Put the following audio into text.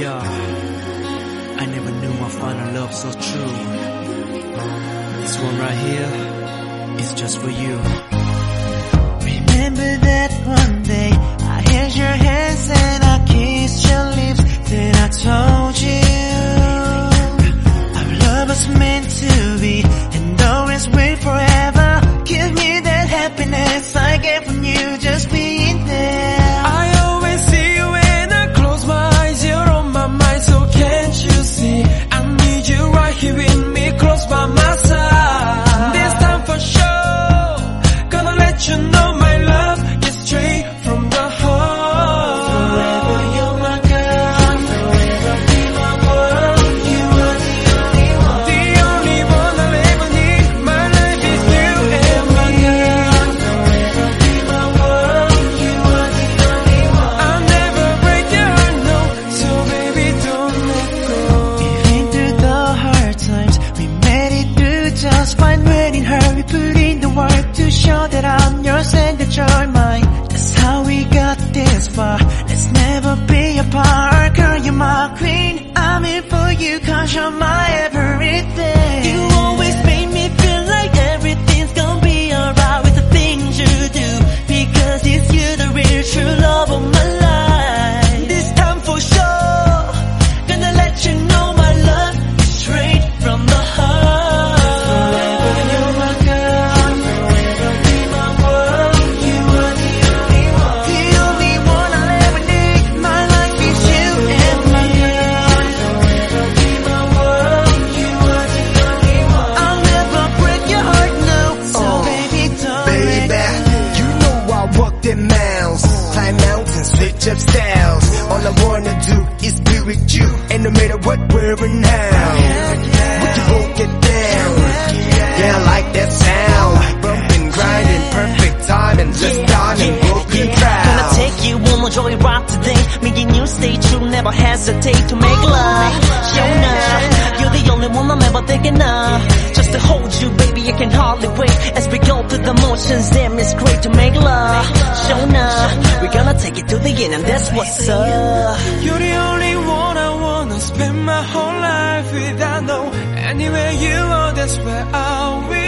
Yeah, I never knew my final love so true. This one right here is just for you. Remember that one day I held your hands and I kissed your lips. Then I told you our love was meant to be. come up styles. All I wanna do is be with you, and no matter what we're in now, we can both get down. Yeah, I like that sound. Bumping, grinding, perfect timing. Just starting, we'll be proud. Gonna take you on a joy ride today. Me you stay true, never hesitate to make love. Show yeah, up only one I'm ever thinking of. Just to hold you, baby, I can hardly wait. As we go through the motions, damn, it's great to make love. Show now, we're gonna take it to the end, and that's what's up. You're the only one I wanna spend my whole life with. I know anywhere you are, that's where I'll be.